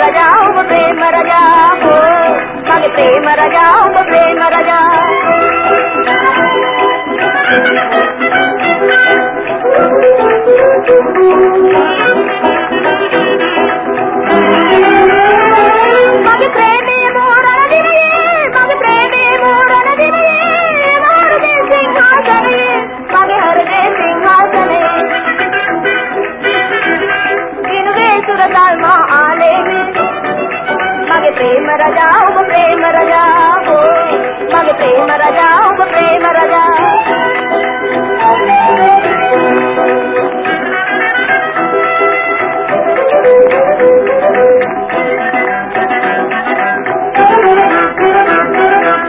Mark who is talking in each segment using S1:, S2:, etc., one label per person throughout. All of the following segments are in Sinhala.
S1: రజావు ప్రేమ రజావు మరి ప్రేమ రజావు ప్రేమ రజావు रजाओ प्रेम मग प्रेम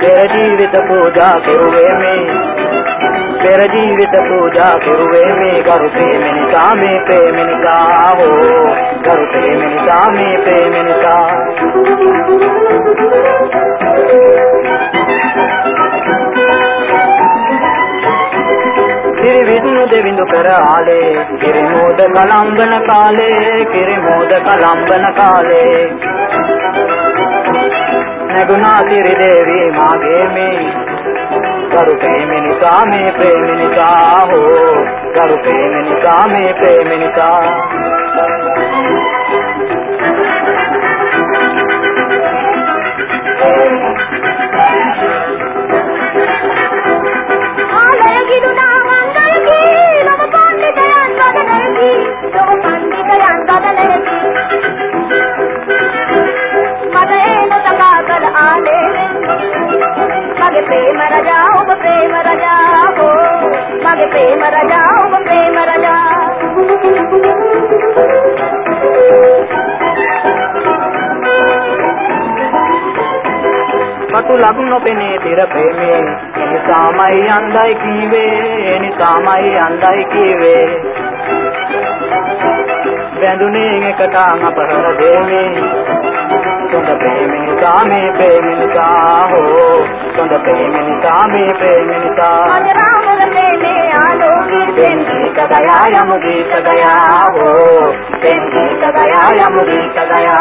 S1: प्रेम जीवित पूजा में गुरु
S2: जीवित पूजा में प्रेम निका में प्रेम निका हो करू प्रेम ප්‍රේමිනිකා මේ ප්‍රේමිනිකා කිරිවිත්නු දෙවිඳු කර ආලේ කිරිමෝද කලම්බන කාලේ කිරිමෝද කලම්බන කාලේ. නැගුණා සිරි දේවී මාගේ මේ. කරු ප්‍රේමිනිකා මේ ප්‍රේමිනිකා හෝ කරු ප්‍රේමිනිකා මේ ප්‍රේමිනිකා
S1: මගේ ප්‍රේම රජා ඔබ ප්‍රේම රජා
S2: කටු ලගු නොපෙනේ තිර ප්‍රේමේ එනිසාමයි අන්දයි කීවේ එනිසාමයි අන්දයි කීවේ බැඳුනේ එකට අපහර දෙමේ සොඳ ප්‍රේමිනිකා මේ ප්‍රේමිනිකා හෝ සොඳ ප්‍රේමිනිකා මේ ප්‍රේමිනිකා
S1: ප්‍රේමේ
S2: प्रेम गीत गया यम गीत गया हो प्रेम गीत गया यम गीत गया